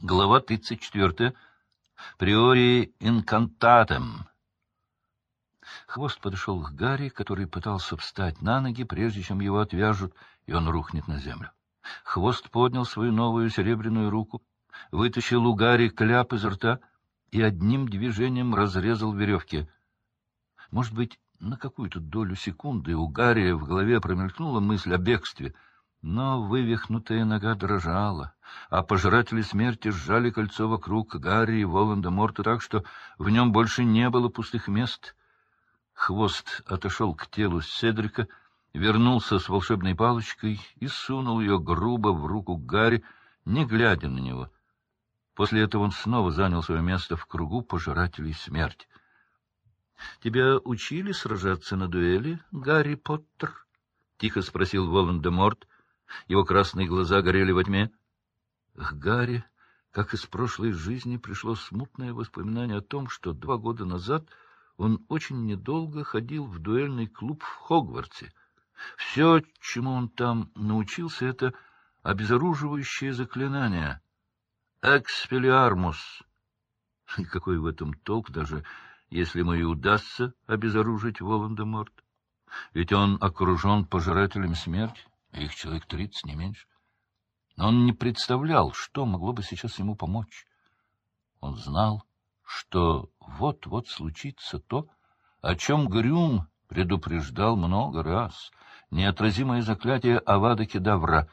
Глава 34. Приори инкантатем. Хвост подошел к Гарри, который пытался встать на ноги, прежде чем его отвяжут, и он рухнет на землю. Хвост поднял свою новую серебряную руку, вытащил у Гарри кляп из рта и одним движением разрезал веревки. Может быть, на какую-то долю секунды у Гарри в голове промелькнула мысль о бегстве, но вывихнутая нога дрожала, а пожиратели смерти сжали кольцо вокруг Гарри и Волан-де-Морта так, что в нем больше не было пустых мест. Хвост отошел к телу Седрика, вернулся с волшебной палочкой и сунул ее грубо в руку Гарри, не глядя на него. После этого он снова занял свое место в кругу пожирателей смерти. — Тебя учили сражаться на дуэли, Гарри Поттер? — тихо спросил Волан-де-Морт. Его красные глаза горели во тьме. К Гарри, как из прошлой жизни, пришло смутное воспоминание о том, что два года назад он очень недолго ходил в дуэльный клуб в Хогвартсе. Все, чему он там научился, — это обезоруживающее заклинание. «Экспелиармус». И какой в этом толк, даже если ему и удастся обезоружить Волан-де-Морт? Ведь он окружен пожирателем смерти, их человек тридцать, не меньше. Но он не представлял, что могло бы сейчас ему помочь. Он знал, что вот-вот случится то, о чем Грюм предупреждал много раз. Неотразимое заклятие Авада Кедавра.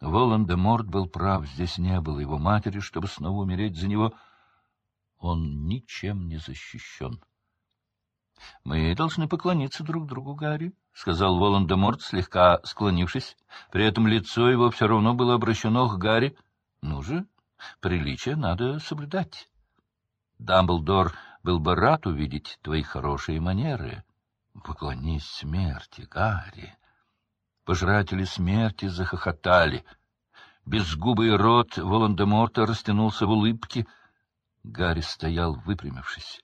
Волан-де-Морт был прав, здесь не было его матери, чтобы снова умереть за него. Он ничем не защищен. — Мы должны поклониться друг другу, Гарри, — сказал Волан-де-Морт, слегка склонившись. При этом лицо его все равно было обращено к Гарри. — Ну же, приличие надо соблюдать. Дамблдор был бы рад увидеть твои хорошие манеры. Поклонись смерти, Гарри. Пожиратели смерти захохотали. Безгубый рот Волан-де-Морта растянулся в улыбке. Гарри стоял, выпрямившись.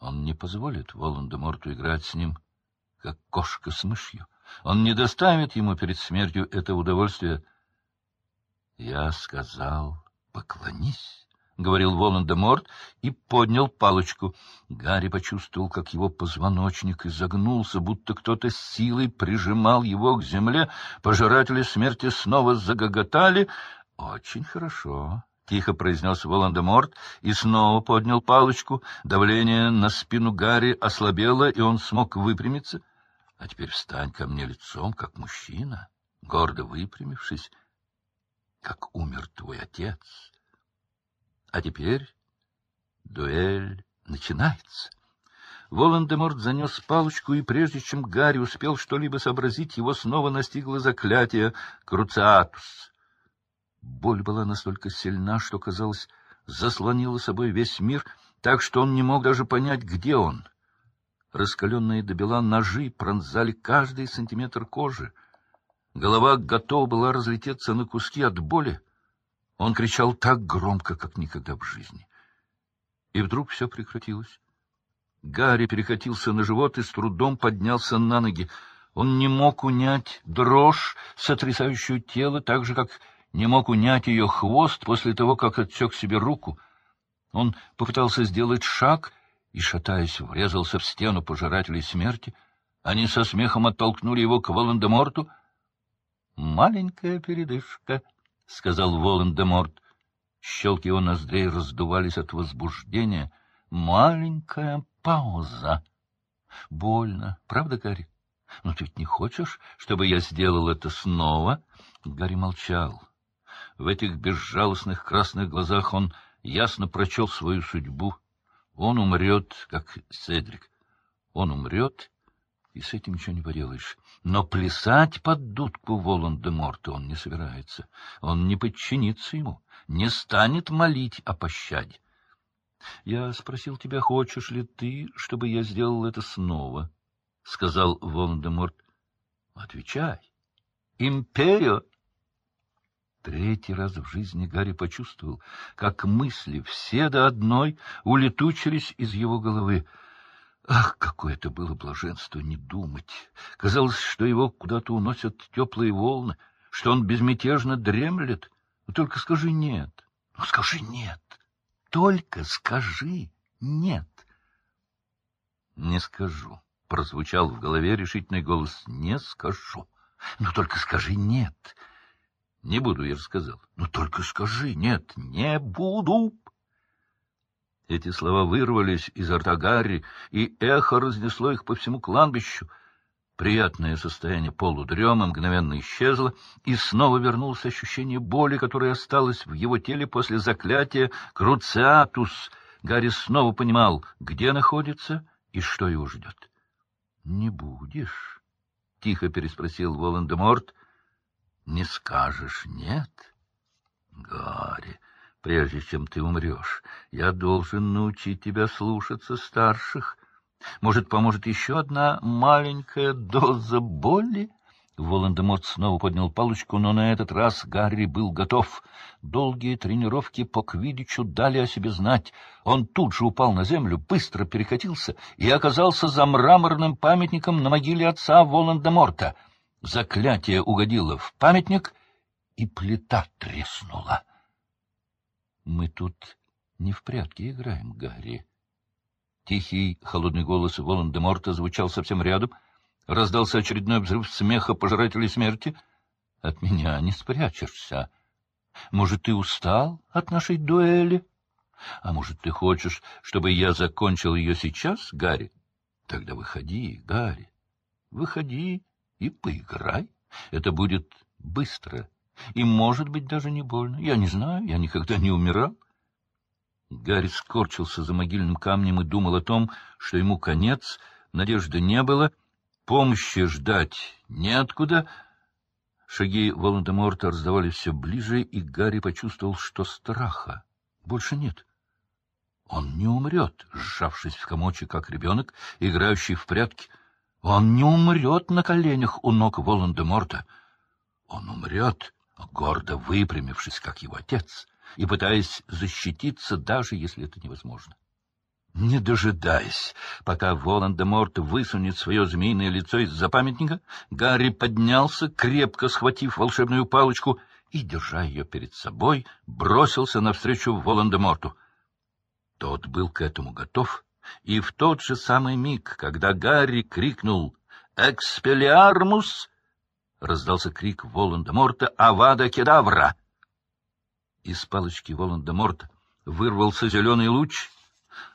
Он не позволит Волан-де-Морту играть с ним, как кошка с мышью. Он не доставит ему перед смертью это удовольствие. Я сказал, поклонись. — говорил Волан-де-Морт и поднял палочку. Гарри почувствовал, как его позвоночник изогнулся, будто кто-то силой прижимал его к земле. Пожиратели смерти снова загоготали. — Очень хорошо, — тихо произнес Волан-де-Морт и снова поднял палочку. Давление на спину Гарри ослабело, и он смог выпрямиться. — А теперь встань ко мне лицом, как мужчина, гордо выпрямившись, как умер твой отец. А теперь дуэль начинается. Волан-де-Морт занес палочку, и прежде чем Гарри успел что-либо сообразить, его снова настигло заклятие Круциатус. Боль была настолько сильна, что, казалось, заслонила собой весь мир, так что он не мог даже понять, где он. Раскаленные до бела ножи пронзали каждый сантиметр кожи. Голова готова была разлететься на куски от боли. Он кричал так громко, как никогда в жизни. И вдруг все прекратилось. Гарри перекатился на живот и с трудом поднялся на ноги. Он не мог унять дрожь, сотрясающую тело, так же, как не мог унять ее хвост после того, как отсек себе руку. Он попытался сделать шаг и, шатаясь, врезался в стену пожирателей смерти. Они со смехом оттолкнули его к Волан-де-Морту. «Маленькая передышка», — сказал Волан-де-Морт. Щелки его ноздрей раздувались от возбуждения. «Маленькая пауза». «Больно, правда, Гарри? Но ты ведь не хочешь, чтобы я сделал это снова?» Гарри молчал. В этих безжалостных красных глазах он ясно прочел свою судьбу. Он умрет, как Седрик. Он умрет, и с этим ничего не поделаешь. Но плясать под дудку Волан-де-Морта он не собирается. Он не подчинится ему, не станет молить о пощаде. Я спросил тебя, хочешь ли ты, чтобы я сделал это снова? — сказал Волан-де-Морт. — Отвечай. — Империо! Третий раз в жизни Гарри почувствовал, как мысли все до одной улетучились из его головы. Ах, какое это было блаженство не думать! Казалось, что его куда-то уносят теплые волны, что он безмятежно дремлет. Но только скажи «нет». Ну, скажи «нет». Только скажи «нет». Не скажу. Прозвучал в голове решительный голос. Не скажу. Ну, только скажи «нет». Не буду, я же сказал. Ну, только скажи «нет». Не буду. Эти слова вырвались изо рта Гарри, и эхо разнесло их по всему кладбищу. Приятное состояние полудрема мгновенно исчезло, и снова вернулось ощущение боли, которое осталось в его теле после заклятия Круциатус. Гарри снова понимал, где находится и что его ждет. — Не будешь? — тихо переспросил Волан-де-Морт. — Не скажешь «нет»? — Гарри, прежде чем ты умрешь, я должен научить тебя слушаться старших. Может, поможет еще одна маленькая доза боли? Волан-де-Морт снова поднял палочку, но на этот раз Гарри был готов. Долгие тренировки по квидичу дали о себе знать. Он тут же упал на землю, быстро перекатился и оказался за мраморным памятником на могиле отца Волан-де-Морта. Заклятие угодило в памятник, и плита треснула. Мы тут не в прятки играем, Гарри. Тихий, холодный голос Волан-де-Морта звучал совсем рядом. Раздался очередной взрыв смеха пожирателей смерти. От меня не спрячешься. Может, ты устал от нашей дуэли? А может, ты хочешь, чтобы я закончил ее сейчас, Гарри? Тогда выходи, Гарри, выходи и поиграй. Это будет быстро и, может быть, даже не больно. Я не знаю, я никогда не умирал. Гарри скорчился за могильным камнем и думал о том, что ему конец, надежды не было, помощи ждать неоткуда. Шаги Волан-де-Морта раздавались все ближе, и Гарри почувствовал, что страха больше нет. Он не умрет, сжавшись в комочек, как ребенок, играющий в прятки. Он не умрет на коленях у ног Волан-де-Морта. Он умрет гордо выпрямившись, как его отец, и пытаясь защититься, даже если это невозможно. Не дожидаясь, пока Волан-де-Морт высунет свое змеиное лицо из-за памятника, Гарри поднялся, крепко схватив волшебную палочку и, держа ее перед собой, бросился навстречу Волан-де-Морту. Тот был к этому готов, и в тот же самый миг, когда Гарри крикнул «Экспелиармус!», раздался крик Волан-де-Морта «Авада кедавра!». Из палочки Волан-де-Морта вырвался зеленый луч,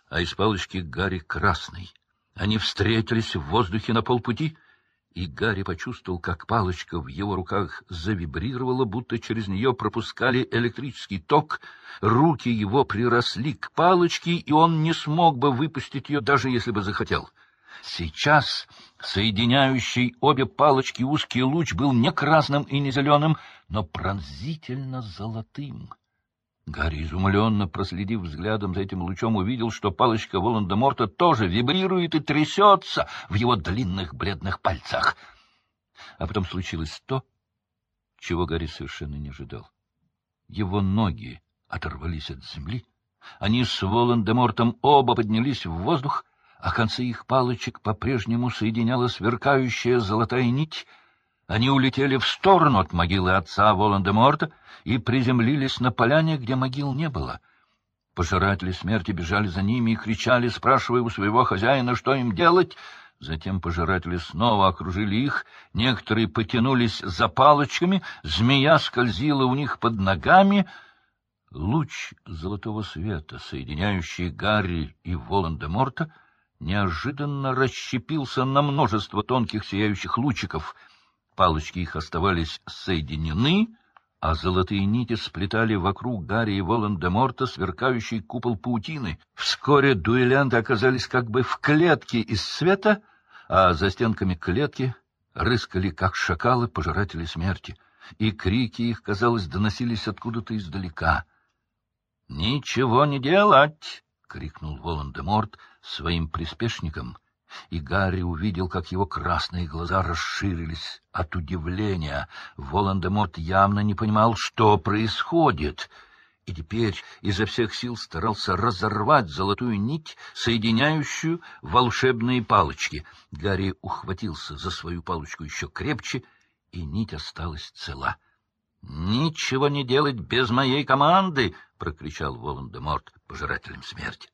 а из палочки Гарри красный. Они встретились в воздухе на полпути, и Гарри почувствовал, как палочка в его руках завибрировала, будто через нее пропускали электрический ток. Руки его приросли к палочке, и он не смог бы выпустить ее, даже если бы захотел. Сейчас соединяющий обе палочки узкий луч был не красным и не зеленым, но пронзительно золотым. Гарри, изумленно проследив взглядом за этим лучом, увидел, что палочка Волан-де-Морта тоже вибрирует и трясется в его длинных бледных пальцах. А потом случилось то, чего Гарри совершенно не ожидал. Его ноги оторвались от земли, они с Волан-де-Мортом оба поднялись в воздух, а концы их палочек по-прежнему соединяла сверкающая золотая нить. Они улетели в сторону от могилы отца Волан-де-Морта и приземлились на поляне, где могил не было. Пожиратели смерти бежали за ними и кричали, спрашивая у своего хозяина, что им делать. Затем пожиратели снова окружили их, некоторые потянулись за палочками, змея скользила у них под ногами. Луч золотого света, соединяющий Гарри и Волан-де-Морта, неожиданно расщепился на множество тонких сияющих лучиков. Палочки их оставались соединены, а золотые нити сплетали вокруг Гарри и Волан-де-Морта сверкающий купол паутины. Вскоре дуэлянты оказались как бы в клетке из света, а за стенками клетки рыскали, как шакалы, пожиратели смерти, и крики их, казалось, доносились откуда-то издалека. — Ничего не делать! — крикнул Волан-де-Морт — своим приспешникам, и Гарри увидел, как его красные глаза расширились от удивления. Волан-де-Морт явно не понимал, что происходит, и теперь изо всех сил старался разорвать золотую нить, соединяющую волшебные палочки. Гарри ухватился за свою палочку еще крепче, и нить осталась цела. — Ничего не делать без моей команды! прокричал Волан-де-Морт пожирателем смерти.